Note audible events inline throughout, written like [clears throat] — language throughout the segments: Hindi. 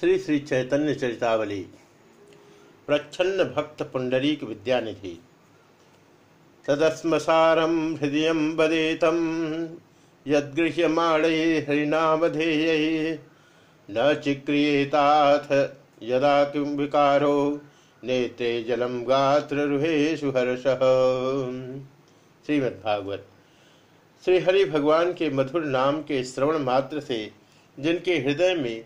श्री श्री चैतन्य चरितावली, प्रच्छन्न भक्त पुंडरीक विद्यानिधि। तदस्मसारम हृदय वदेतम यदृह्यमाणे हरिनामधेय, न चिक्रियेताथ यदा किं विकारो, नेत्रे जलम गात्र रुहेशु हर्ष। श्रीमद्भागवत। श्री हरि भगवान के मधुर नाम के श्रवण मात्र से, जिनके हृदय में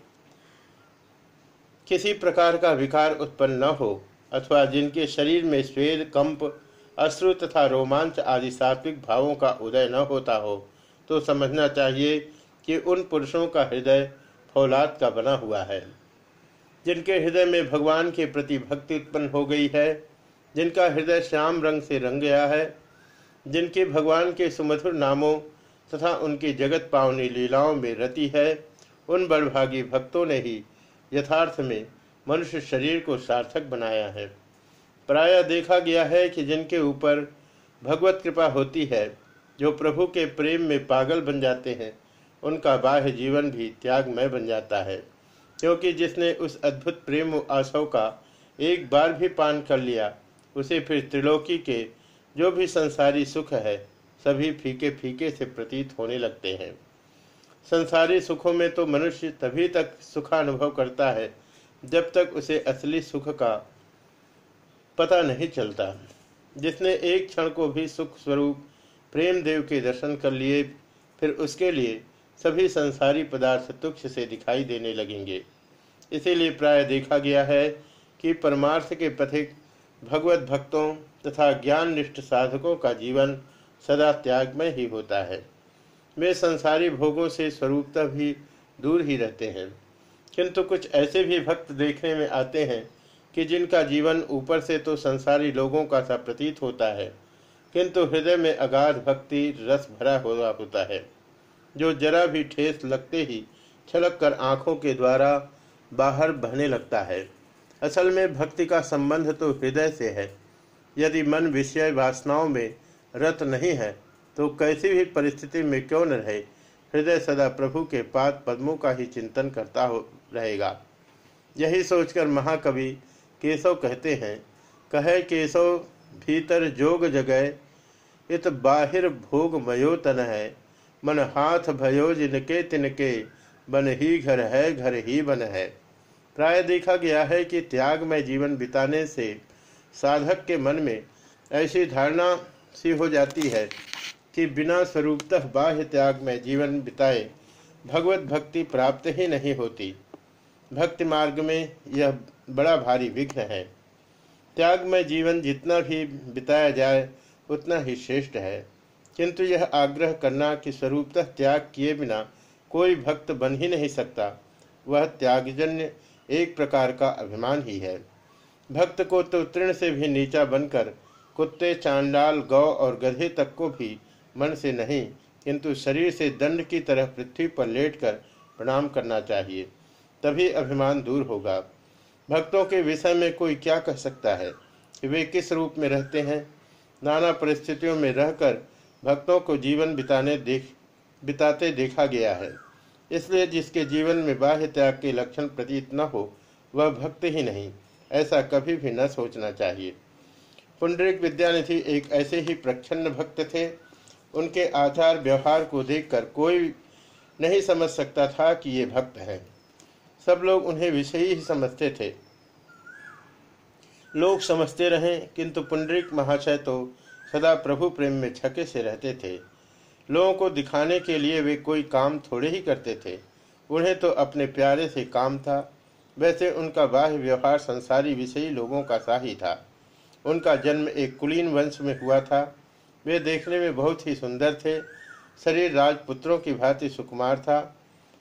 किसी प्रकार का विकार उत्पन्न न हो, अथवा जिनके शरीर में स्वेद, कंप, अश्रु तथा रोमांच आदि सात्विक भावों का उदय न होता हो तो समझना चाहिए कि उन पुरुषों का हृदय फौलाद का बना हुआ है। जिनके हृदय में भगवान के प्रति भक्ति उत्पन्न हो गई है, जिनका हृदय श्याम रंग से रंग गया है, जिनके भगवान के सुमधुर नामों तथा उनकी जगत पावनी लीलाओं में रति है, उन बड़भागी भक्तों ने ही यथार्थ में मनुष्य शरीर को सार्थक बनाया है। प्राय देखा गया है कि जिनके ऊपर भगवत कृपा होती है, जो प्रभु के प्रेम में पागल बन जाते हैं, उनका बाह्य जीवन भी त्यागमय बन जाता है। क्योंकि जिसने उस अद्भुत प्रेम आशव का एक बार भी पान कर लिया, उसे फिर त्रिलोकी के जो भी संसारी सुख है, सभी फीके फीके से प्रतीत होने लगते हैं। संसारी सुखों में तो मनुष्य तभी तक सुखानुभव करता है, जब तक उसे असली सुख का पता नहीं चलता। जिसने एक क्षण को भी सुख स्वरूप प्रेम देव के दर्शन कर लिए, फिर उसके लिए सभी संसारी पदार्थ तुक्ष से दिखाई देने लगेंगे। इसीलिए प्राय देखा गया है कि परमार्थ के पथिक भगवत भक्तों तथा ज्ञान निष्ठ साधकों का जीवन सदा त्यागमय ही होता है। वे संसारी भोगों से स्वरूपता भी दूर ही रहते हैं। किंतु कुछ ऐसे भी भक्त देखने में आते हैं कि जिनका जीवन ऊपर से तो संसारी लोगों का सा प्रतीत होता है, किंतु हृदय में अगाध भक्ति, रस भरा हुआ होता है, जो जरा भी ठेस लगते ही छलक कर आँखों के द्वारा बाहर बहने लगता है। असल में भक्ति का संबंध तो हृदय से है, यदि मन विषय वासनाओं में रत नहीं है तो कैसी भी परिस्थिति में क्यों न रहे, हृदय सदा प्रभु के पाद पद्मों का ही चिंतन करता हो, रहेगा। यही सोचकर महाकवि केशव कहते हैं, कहे केशव, भीतर जोग जगह, इत बाहिर भोग मयो तन है, मन हाथ भयो जिनके तिनके, बन ही घर है, घर ही बन है। प्राय देखा गया है कि त्याग में जीवन बिताने से साधक के मन में ऐसी धारणा सी हो जाती है। कि बिना स्वरूपतः बाह्य त्याग में जीवन बिताए, भगवत भक्ति प्राप्त ही नहीं होती। भक्ति मार्ग में यह बड़ा भारी विघ्न है। त्याग में जीवन जितना भी बिताया जाए, उतना ही श्रेष्ठ है। किंतु यह आग्रह करना कि स्वरूपतः त्याग किए बिना कोई भक्त बन ही नहीं सकता, वह त्यागजन्य एक प्रकार का अभिमान ही है। भक्त को तो तृण से भी नीचा बनकर कुत्ते, चांडाल, गौ और गधे तक को भी मन से नहीं, किंतु शरीर से दंड की तरह पृथ्वी पर लेटकर प्रणाम करना चाहिए, तभी अभिमान दूर होगा। भक्तों के विषय में कोई क्या कह सकता है कि वे किस रूप में रहते हैं? नाना परिस्थितियों में रहकर भक्तों को जीवन बिताने देख, बिताते देखा गया है। इसलिए जिसके जीवन में बाह्य त्याग के लक्षण प्रतीत न हो, वह भक्त ही नहीं, ऐसा कभी भी न सोचना चाहिए। पुंडरिक विद्यानिधि एक ऐसे ही प्रच्छन्न भक्त थे उनके आचार व्यवहार को देखकर कोई नहीं समझ सकता था कि ये भक्त हैं। सब लोग उन्हें विषयी ही समझते थे। लोग समझते रहे, किंतु पुंडरिक महाशय तो सदा प्रभु प्रेम में छके से रहते थे। लोगों को दिखाने के लिए वे कोई काम थोड़े ही करते थे। उन्हें तो अपने प्यारे से काम था। वैसे उनका बाह्य व्यवहार संसारी विषयी लोगों का सा ही था। उनका जन्म एक कुलीन वंश में हुआ था। वे देखने में बहुत ही सुंदर थे। शरीर राजपुत्रों की भांति सुकुमार था।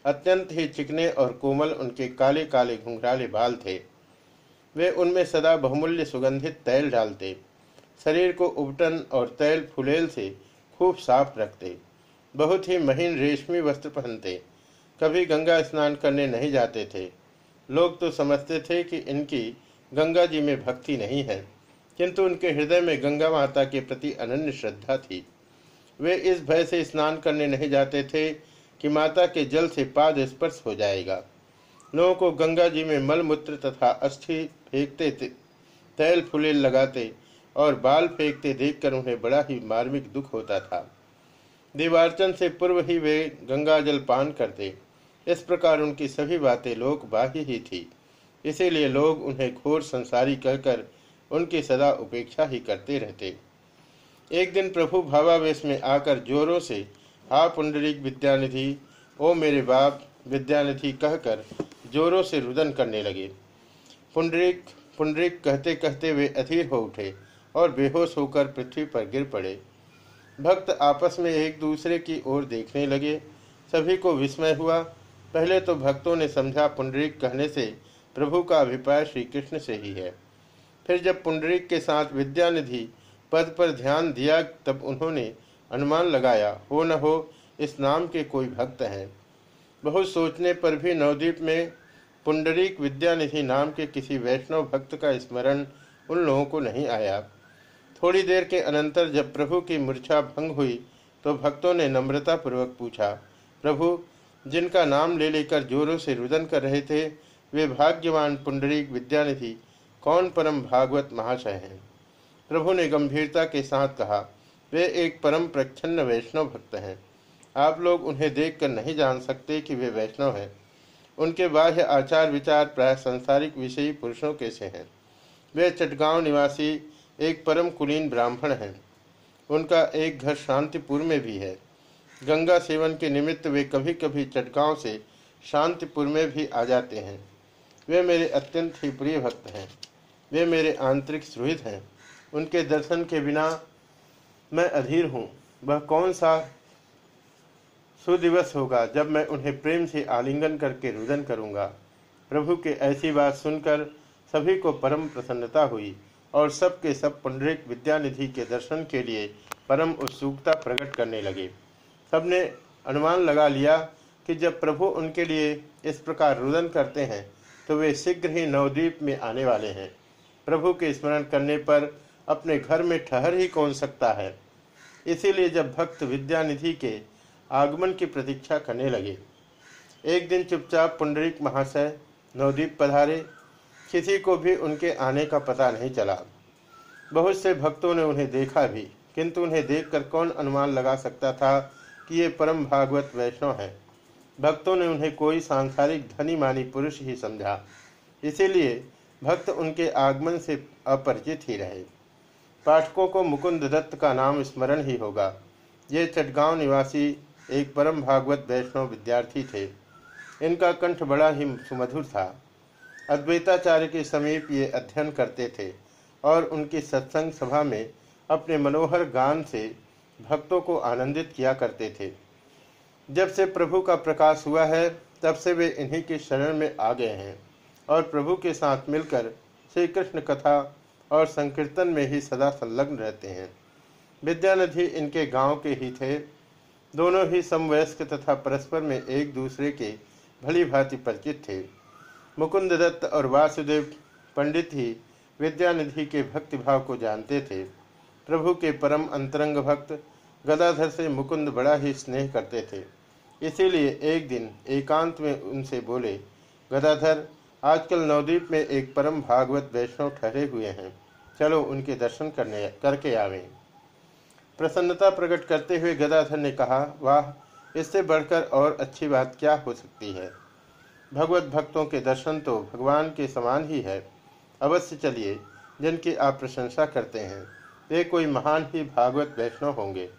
अत्यंत ही चिकने और कोमल उनके काले काले घुंघराले बाल थे। वे उनमें सदा बहुमूल्य सुगंधित तैल डालते। शरीर को उबटन और तैल फुलेल से खूब साफ़ रखते। बहुत ही महीन रेशमी वस्त्र पहनते। कभी गंगा स्नान करने नहीं जाते थे। लोग तो समझते थे कि इनकी गंगा जी में भक्ति नहीं है। किंतु उनके हृदय में गंगा माता के प्रति अनन्य श्रद्धा थी। वे इस भय से स्नान करने नहीं जाते थे कि माता के जल से पाद स्पर्श हो जाएगा। लोगों को गंगा जी में मलमूत्र तथा अस्थि फेंकते तैल फुलेल लगाते और बाल फेंकते देखकर उन्हें बड़ा ही मार्मिक दुख होता था। दीवारचन से पूर्व ही वे गंगा जल पान करते। इस प्रकार उनकी सभी बातें लोक बाह्य ही थी। इसीलिए लोग उन्हें घोर संसारी कहकर उनकी सदा उपेक्षा ही करते रहते। एक दिन प्रभु भावावेश में आकर जोरों से, हा पुंडरिक विद्यानिधि, ओ मेरे बाप, विद्यानिधि कहकर जोरों से रुदन करने लगे। पुंडरिक पुंडरिक कहते कहते वे अधीर हो उठे और बेहोश होकर पृथ्वी पर गिर पड़े। भक्त आपस में एक दूसरे की ओर देखने लगे। सभी को विस्मय हुआ। पहले तो भक्तों ने समझा, पुंडरीक कहने से प्रभु का अभिप्राय श्री कृष्ण से ही है। फिर जब पुंडरीक के साथ विद्यानिधि पद पर ध्यान दिया, तब उन्होंने अनुमान लगाया, हो न हो, इस नाम के कोई भक्त हैं। बहुत सोचने पर भी नवद्वीप में पुंडरीक विद्यानिधि नाम के किसी वैष्णव भक्त का स्मरण उन लोगों को नहीं आया। थोड़ी देर के अनंतर जब प्रभु की मूर्छा भंग हुई तो भक्तों ने नम्रता पूर्वक पूछा, प्रभु, जिनका नाम ले लेकर जोरों से रुदन कर रहे थे, वे भाग्यवान पुंडरीक विद्यानिधि कौन परम भागवत महाशय हैं? प्रभु ने गंभीरता के साथ कहा, वे एक परम प्रच्छन्न वैष्णव भक्त हैं। आप लोग उन्हें देखकर नहीं जान सकते कि वे वैष्णव हैं। उनके बाह्य आचार विचार प्राय संसारिक विषयी पुरुषों के से हैं। वे चटगांव निवासी, एक परम कुलीन ब्राह्मण हैं। उनका एक घर शांतिपुर में भी है। गंगा सेवन के निमित्त वे कभी कभी चटगांव से शांतिपुर में भी आ जाते हैं। वे मेरे अत्यंत ही प्रिय भक्त हैं। वे मेरे आंतरिक सुहृद हैं। उनके दर्शन के बिना मैं अधीर हूँ। वह कौन सा सुदिवस होगा जब मैं उन्हें प्रेम से आलिंगन करके रुदन करूँगा? प्रभु के ऐसी बात सुनकर सभी को परम प्रसन्नता हुई और सबके सब पुंडरिक विद्यानिधि के दर्शन के लिए परम उत्सुकता प्रकट करने लगे। सबने अनुमान लगा लिया कि जब प्रभु उनके लिए इस प्रकार रुदन करते हैं तो वे शीघ्र ही नवद्वीप में आने वाले हैं। प्रभु के स्मरण करने पर अपने घर में ठहर ही कौन सकता है? इसीलिए जब भक्त विद्यानिधि के आगमन की प्रतीक्षा करने लगे, एक दिन चुपचाप पुंडरिक महाशय नवदीप पधारे। किसी को भी उनके आने का पता नहीं चला। बहुत से भक्तों ने उन्हें देखा भी, किंतु उन्हें देखकर कौन अनुमान लगा सकता था कि ये परम भागवत वैष्णव है? भक्तों ने उन्हें कोई सांसारिक धनी मानी पुरुष ही समझा। इसीलिए भक्त उनके आगमन से अपरिचित ही रहे। पाठकों को मुकुंद दत्त का नाम स्मरण ही होगा। ये चटगांव निवासी एक परम भागवत वैष्णव विद्यार्थी थे। इनका कंठ बड़ा ही सुमधुर था। अद्वैताचार्य के समीप ये अध्ययन करते थे और उनकी सत्संग सभा में अपने मनोहर गान से भक्तों को आनंदित किया करते थे। जब से प्रभु का प्रकाश हुआ है, तब से वे इन्हीं के शरण में आ गए हैं। और प्रभु के साथ मिलकर श्री कृष्ण कथा और संकीर्तन में ही सदा संलग्न रहते हैं। विद्यानिधि इनके गाँव के ही थे। दोनों ही समवयस्क तथा परस्पर में एक दूसरे के भली भांति परिचित थे। मुकुंद दत्त और वासुदेव पंडित ही विद्यानिधि के भक्तिभाव को जानते थे। प्रभु के परम अंतरंग भक्त गदाधर से मुकुंद बड़ा ही स्नेह करते थे। इसीलिए एक दिन एकांत में उनसे बोले, गदाधर आजकल नवद्वीप में एक परम भागवत वैष्णव ठहरे हुए हैं। चलो उनके दर्शन करने, करके आवे। प्रसन्नता प्रकट करते हुए गदाधर ने कहा, वाह, इससे बढ़कर और अच्छी बात क्या हो सकती है? भगवत भक्तों के दर्शन तो भगवान के समान ही है। अवश्य चलिए, जिनकी आप प्रशंसा करते हैं, वे कोई महान ही भागवत वैष्णव होंगे।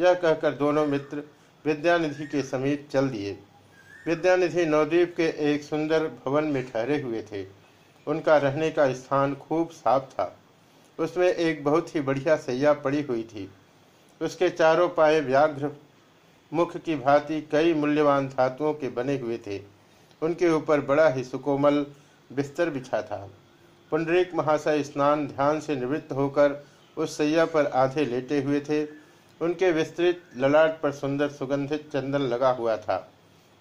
यह कहकर दोनों मित्र विद्यानिधि के समीप चल दिए। विद्यानिधि नवद्वीप के एक सुंदर भवन में ठहरे हुए थे। उनका रहने का स्थान खूब साफ़ था। उसमें एक बहुत ही बढ़िया सैया पड़ी हुई थी। उसके चारों पाए व्याघ्र मुख की भांति कई मूल्यवान धातुओं के बने हुए थे। उनके ऊपर बड़ा ही सुकोमल बिस्तर बिछा था। पुंडरीक महाशय स्नान ध्यान से निवृत्त होकर उस सैया पर आधे लेटे हुए थे। उनके विस्तृत ललाट पर सुंदर सुगंधित चंदन लगा हुआ था।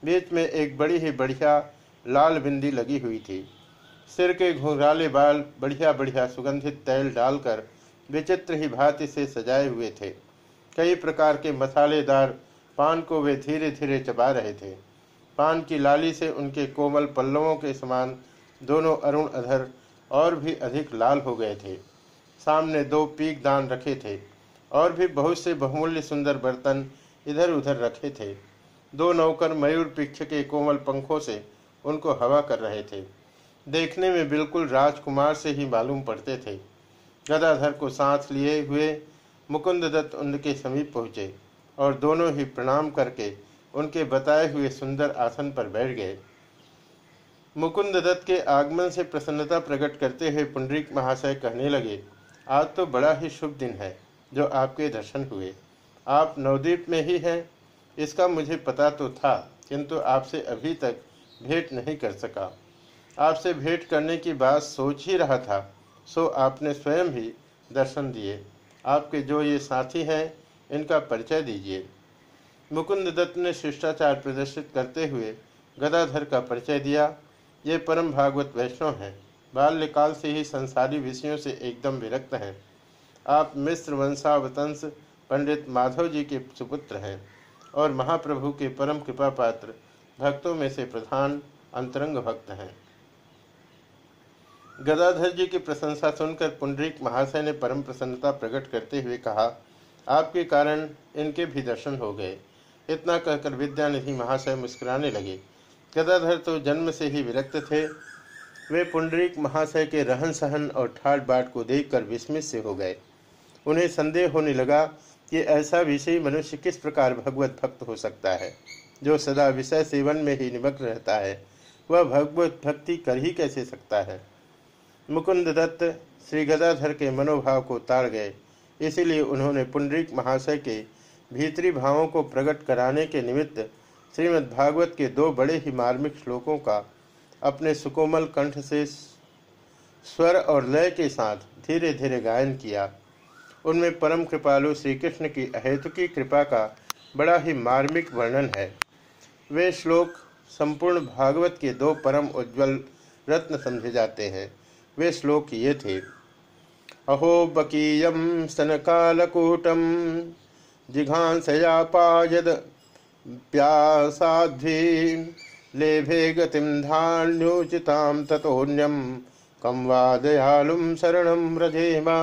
बीच में एक बड़ी ही बढ़िया लाल बिंदी लगी हुई थी। सिर के घुंघराले बाल बढ़िया बढ़िया सुगंधित तैल डालकर विचित्र ही भांति से सजाए हुए थे। कई प्रकार के मसालेदार पान को वे धीरे धीरे चबा रहे थे। पान की लाली से उनके कोमल पल्लवों के समान दोनों अरुण अधर और भी अधिक लाल हो गए थे। सामने दो पीक दान रखे थे और भी बहुत से बहुमूल्य सुंदर बर्तन इधर उधर रखे थे। दो नौकर मयूर पिक्ष के कोमल पंखों से उनको हवा कर रहे थे। देखने में बिल्कुल राजकुमार से ही मालूम पड़ते थे। गदाधर को सांस लिए हुए मुकुंद दत्त उनके समीप पहुँचे और दोनों ही प्रणाम करके उनके बताए हुए सुंदर आसन पर बैठ गए। मुकुंद दत्त के आगमन से प्रसन्नता प्रकट करते हुए पुंडरीक महाशय कहने लगे, आज तो बड़ा ही शुभ दिन है जो आपके दर्शन हुए। आप नवद्वीप में ही हैं इसका मुझे पता तो था, किंतु आपसे अभी तक भेंट नहीं कर सका। आपसे भेंट करने की बात सोच ही रहा था, सो आपने स्वयं ही दर्शन दिए। आपके जो ये साथी हैं, इनका परिचय दीजिए। मुकुंद दत्त ने शिष्टाचार प्रदर्शित करते हुए गदाधर का परिचय दिया। ये परम भागवत वैष्णव हैं। बाल्यकाल से ही संसारी विषयों से एकदम विरक्त हैं। आप मिश्र वंशावतंश पंडित माधव जी के सुपुत्र हैं। और महाप्रभु के परम कृपा पात्र भक्तों में से प्रधान अंतरंग भक्त हैं। गदाधर जी की प्रशंसा सुनकर पुंडरीक महाशय ने परम प्रसन्नता प्रकट करते हुए कहा, आपके कारण इनके भी दर्शन हो गए। इतना कहकर विद्यानिधि महाशय मुस्कुराने लगे। गदाधर तो जन्म से ही विरक्त थे। वे पुंडरीक महाशय के रहन सहन और ठाट बाट को देखकर विस्मित से हो गए। उन्हें संदेह होने लगा कि ऐसा विषय मनुष्य किस प्रकार भगवत भक्त हो सकता है? जो सदा विषय सेवन में ही निमग्न रहता है, वह भगवत भक्ति कर ही कैसे सकता है? मुकुंद दत्त श्री गदाधर के मनोभाव को ताड़ गए। इसीलिए उन्होंने पुंडरीक महाशय के भीतरी भावों को प्रकट कराने के निमित्त श्रीमद् भागवत के दो बड़े ही मार्मिक श्लोकों का अपने सुकोमल कंठ से स्वर और लय के साथ धीरे धीरे गायन किया। उनमें परम कृपालु श्री कृष्ण की अहेतुकी कृपा का बड़ा ही मार्मिक वर्णन है। वे श्लोक संपूर्ण भागवत के दो परम उज्ज्वल रत्न समझे जाते हैं। वे श्लोक ये थे, अहो बकीयम स्तनकालकूटम जिघांसयापायद प्यासाध्वी लेभे गतिम धान्योचिताम तथोन्यम कम वा दयालुम शरणम व्रजेमा।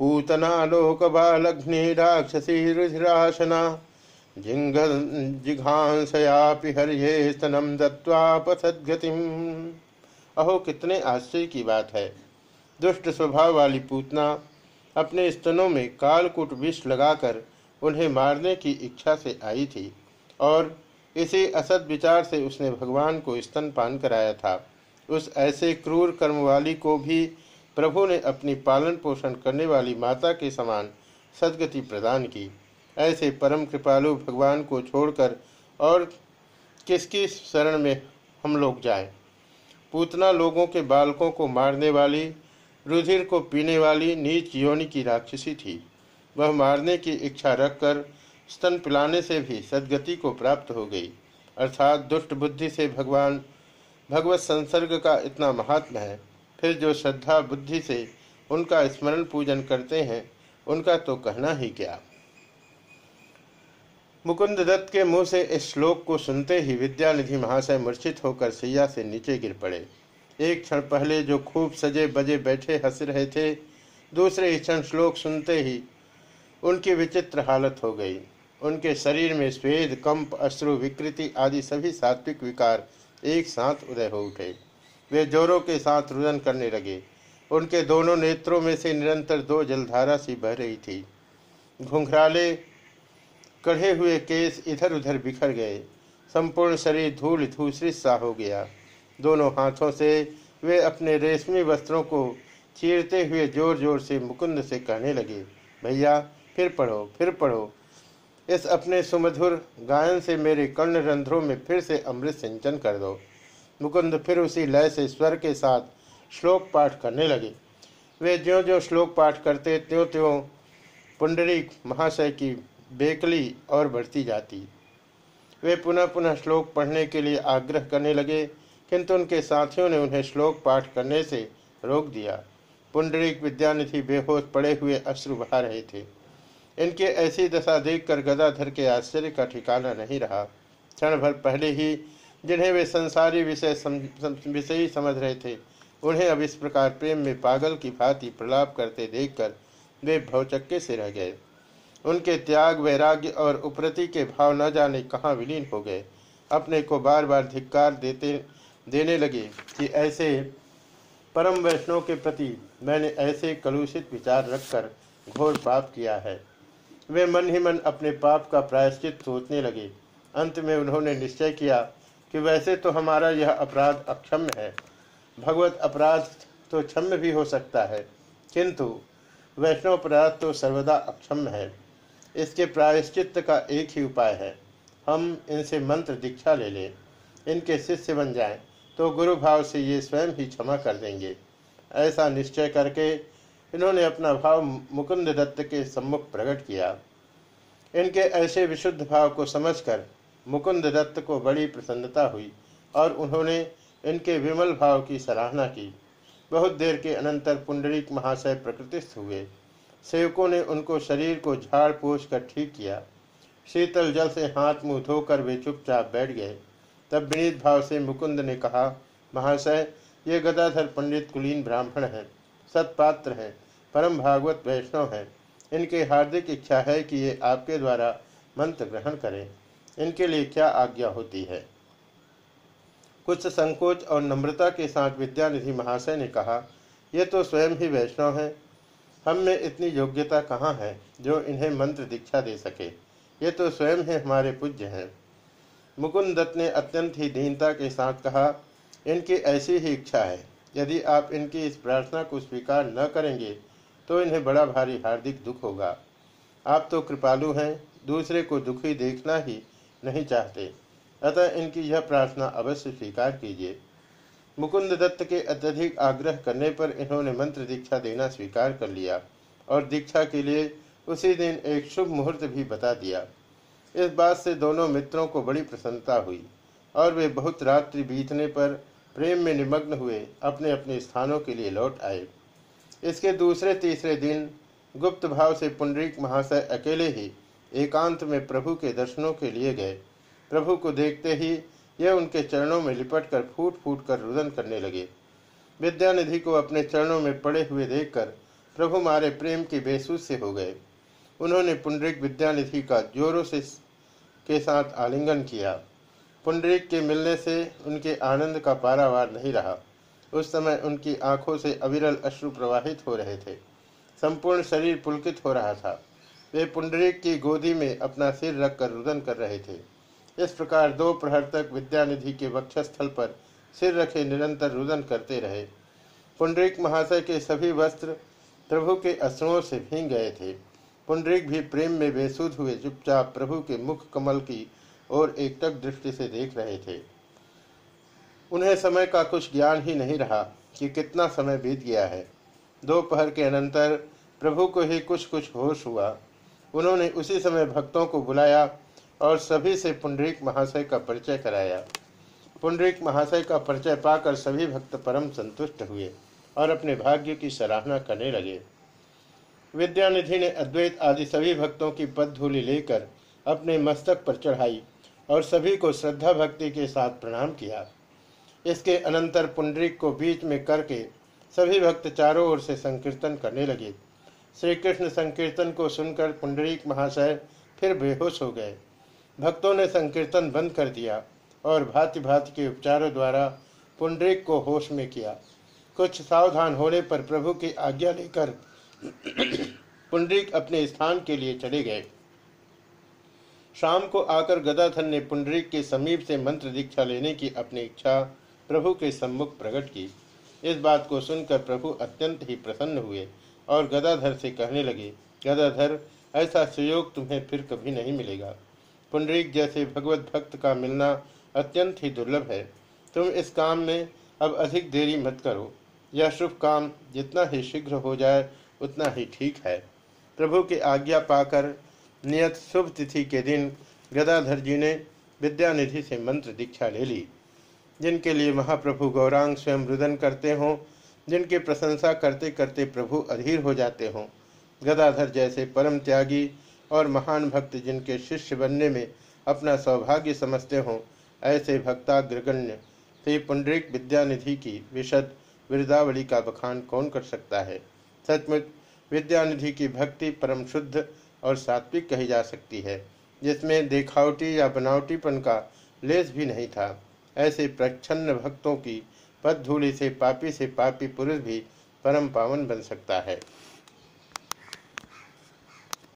पूतना लोकबालघ्नि राक्षसी रुधिराशना जिंग जिघांसयापि हरिये स्तनम दत्वापसद्गतिम अहो, कितने आश्चर्य की बात है। दुष्ट स्वभाव वाली पूतना अपने स्तनों में कालकूट विष लगाकर उन्हें मारने की इच्छा से आई थी और इसी असद विचार से उसने भगवान को स्तनपान कराया था। उस ऐसे क्रूर कर्म वाली को भी प्रभु ने अपनी पालन पोषण करने वाली माता के समान सदगति प्रदान की। ऐसे परम कृपालु भगवान को छोड़कर और किसकी शरण में हम लोग जाएँ? पूतना लोगों के बालकों को मारने वाली, रुधिर को पीने वाली नीच योनि की राक्षसी थी। वह मारने की इच्छा रखकर स्तन पिलाने से भी सदगति को प्राप्त हो गई। अर्थात दुष्ट बुद्धि से भगवान, भगवत संसर्ग का इतना महात्मा है। फिर जो श्रद्धा बुद्धि से उनका स्मरण पूजन करते हैं, उनका तो कहना ही क्या। मुकुंद दत्त के मुँह से इस श्लोक को सुनते ही विद्यानिधि महाशय मूर्छित होकर सैया से नीचे गिर पड़े। एक क्षण पहले जो खूब सजे बजे बैठे हंस रहे थे, दूसरे क्षण श्लोक सुनते ही उनकी विचित्र हालत हो गई। उनके शरीर में स्वेद, कंप, अश्रु, विकृति आदि सभी सात्विक विकार एक साथ उदय हो उठे। वे जोरों के साथ रुदन करने लगे। उनके दोनों नेत्रों में से निरंतर दो जलधारा सी बह रही थी। घुंघराले कढ़े हुए केस इधर उधर बिखर गए। संपूर्ण शरीर धूल धूसरित सा हो गया। दोनों हाथों से वे अपने रेशमी वस्त्रों को चीरते हुए ज़ोर ज़ोर से मुकुंद से कहने लगे, भैया, फिर पढ़ो फिर पढ़ो। इस अपने सुमधुर गायन से मेरे कर्ण रंध्रों में फिर से अमृत सिंचन कर दो। मुकुंद फिर उसी लय से स्वर के साथ श्लोक पाठ करने लगे। वे ज्यो ज्यो श्लोक पाठ करते त्यों त्यों पुंडरी महाशय की बेकली और बढ़ती जाती। वे पुनः पुनः श्लोक पढ़ने के लिए आग्रह करने लगे, किंतु उनके साथियों ने उन्हें श्लोक पाठ करने से रोक दिया। पुंडरीक विद्यानिधि बेहोश पड़े हुए अश्रु बहा रहे थे। इनके ऐसी दशा देखकर गदाधर के आश्चर्य का ठिकाना नहीं रहा। क्षण भर पहले ही जिन्हें वे संसारी विषय विषयी समझ रहे थे, उन्हें अब इस प्रकार प्रेम में पागल की भांति प्रलाप करते देखकर वे भवचक्के से रह गए। उनके त्याग, वैराग्य और उपरति के भाव न जाने कहाँ विलीन हो गए। अपने को बार बार धिक्कार देते, देने लगे कि ऐसे परम वैष्णव के प्रति मैंने ऐसे कलुषित विचार रखकर घोर पाप किया है। वे मन ही मन अपने पाप का प्रायश्चित सोचने लगे। अंत में उन्होंने निश्चय किया कि वैसे तो हमारा यह अपराध अक्षम्य है। भगवत अपराध तो क्षम्य भी हो सकता है, किंतु वैष्णव अपराध तो सर्वदा अक्षम्य है। इसके प्रायश्चित का एक ही उपाय है, हम इनसे मंत्र दीक्षा ले लें, इनके शिष्य बन जाएँ तो गुरु भाव से ये स्वयं ही क्षमा कर देंगे। ऐसा निश्चय करके इन्होंने अपना भाव मुकुंद दत्त के सम्मुख प्रकट किया। इनके ऐसे विशुद्ध भाव को समझकर मुकुंद दत्त को बड़ी प्रसन्नता हुई और उन्होंने इनके विमल भाव की सराहना की। बहुत देर के अनंतर पुंडरीक महाशय प्रकृतिस्थ हुए। सेवकों ने उनको शरीर को झाड़ पोछ कर ठीक किया। शीतल जल से हाथ मुँह धोकर वे चुपचाप बैठ गए। तब विनीत भाव से मुकुंद ने कहा, महाशय, ये गदाधर पंडित कुलीन ब्राह्मण हैं, सत्पात्र हैं, परम भागवत वैष्णव हैं। इनकी हार्दिक इच्छा है कि ये आपके द्वारा मंत्र ग्रहण करें। इनके लिए क्या आज्ञा होती है? कुछ संकोच और नम्रता के साथ विद्यानिधि महाशय ने कहा यह तो स्वयं ही वैष्णव है। हम में इतनी योग्यता कहाँ है जो इन्हें मंत्र दीक्षा दे सके? ये तो स्वयं ही हमारे पूज्य हैं। मुकुंद दत्त ने अत्यंत ही दीनता के साथ कहा, इनकी ऐसी ही इच्छा है। यदि आप इनकी इस प्रार्थना को स्वीकार न करेंगे तो इन्हें बड़ा भारी हार्दिक दुख होगा। आप तो कृपालु हैं, दूसरे को दुखी देखना ही नहीं चाहते। अतः इनकी यह प्रार्थना अवश्य स्वीकार कीजिए। मुकुंद दत्त के अत्यधिक आग्रह करने पर इन्होंने मंत्र दीक्षा देना स्वीकार कर लिया और दीक्षा के लिए उसी दिन एक शुभ मुहूर्त भी बता दिया। इस बात से दोनों मित्रों को बड़ी प्रसन्नता हुई और वे बहुत रात्रि बीतने पर प्रेम में निमग्न हुए अपने अपने स्थानों के लिए लौट आए। इसके दूसरे तीसरे दिन गुप्त भाव से पुंडरीक महाशय अकेले ही एकांत में प्रभु के दर्शनों के लिए गए। प्रभु को देखते ही यह उनके चरणों में लिपट कर फूट फूट कर रुदन करने लगे। विद्यानिधि को अपने चरणों में पड़े हुए देखकर प्रभु मारे प्रेम की बेसूस से हो गए। उन्होंने पुंडरिक विद्यानिधि का जोरों से के साथ आलिंगन किया। पुंडरिक के मिलने से उनके आनंद का पारावार नहीं रहा। उस समय उनकी आँखों से अविरल अश्रु प्रवाहित हो रहे थे। संपूर्ण शरीर पुलकित हो रहा था। वे पुंडरीक की गोदी में अपना सिर रखकर रुदन कर रहे थे। इस प्रकार दो प्रहर तक विद्यानिधि के वक्षस्थल पर सिर रखे निरंतर रुदन करते रहे। पुंडरीक महाशय के सभी वस्त्र प्रभु के अश्रुओं से भींग गए थे। पुंडरीक भी प्रेम में बेसुध हुए चुपचाप प्रभु के मुख कमल की और एकटक दृष्टि से देख रहे थे। उन्हें समय का कुछ ज्ञान ही नहीं रहा कि कितना समय बीत गया है। दोपहर के अनंतर प्रभु को ही कुछ कुछ होश हुआ। उन्होंने उसी समय भक्तों को बुलाया और सभी से पुंडरीक महाशय का परिचय कराया। पुंडरीक महाशय का परिचय पाकर सभी भक्त परम संतुष्ट हुए और अपने भाग्य की सराहना करने लगे। विद्यानिधि ने अद्वैत आदि सभी भक्तों की पद पदधूलि लेकर अपने मस्तक पर चढ़ाई और सभी को श्रद्धा भक्ति के साथ प्रणाम किया। इसके अनंतर पुंडरीक को बीच में करके सभी भक्त चारों ओर से संकीर्तन करने लगे। श्री कृष्ण संकीर्तन को सुनकर पुंडरीक महाशय फिर बेहोश हो गए। भक्तों ने संकीर्तन बंद कर दिया और भांति भांति के उपचारों द्वारा पुंडरीक को होश में किया। कुछ सावधान होने पर प्रभु की आज्ञा लेकर [clears throat] पुंडरीक अपने स्थान के लिए चले गए। शाम को आकर गदाधर ने पुंडरीक के समीप से मंत्र दीक्षा लेने की अपनी इच्छा प्रभु के सम्मुख प्रकट की। इस बात को सुनकर प्रभु अत्यंत ही प्रसन्न हुए। और गदाधर से कहने लगे, गदाधर, ऐसा सुयोग तुम्हें फिर कभी नहीं मिलेगा। पुंडरीक जैसे भगवत भक्त का मिलना अत्यंत ही दुर्लभ है। तुम इस काम में अब अधिक देरी मत करो। यह शुभ काम जितना ही शीघ्र हो जाए, उतना ही ठीक है। प्रभु की आज्ञा पाकर नियत शुभ तिथि के दिन गदाधर जी ने विद्यानिधि से मंत्र दीक्षा ले ली। जिनके लिए महाप्रभु गौरांग स्वयं रुदन करते हों जिनकी प्रशंसा करते करते प्रभु अधीर हो जाते हों। गदाधर जैसे परम त्यागी और महान भक्त जिनके शिष्य बनने में अपना सौभाग्य समझते हों, ऐसे भक्ताग्रगण्य श्री पुंडरिक विद्यानिधि की विशद वृदावली का बखान कौन कर सकता है? सचमुच, विद्यानिधि की भक्ति परम शुद्ध और सात्विक कही जा सकती है, जिसमें देखावटी या बनावटीपन का लेस भी नहीं था। ऐसे प्रच्छन्न भक्तों की पद धूलि से पापी से पापी पुरुष भी परम पावन बन सकता है।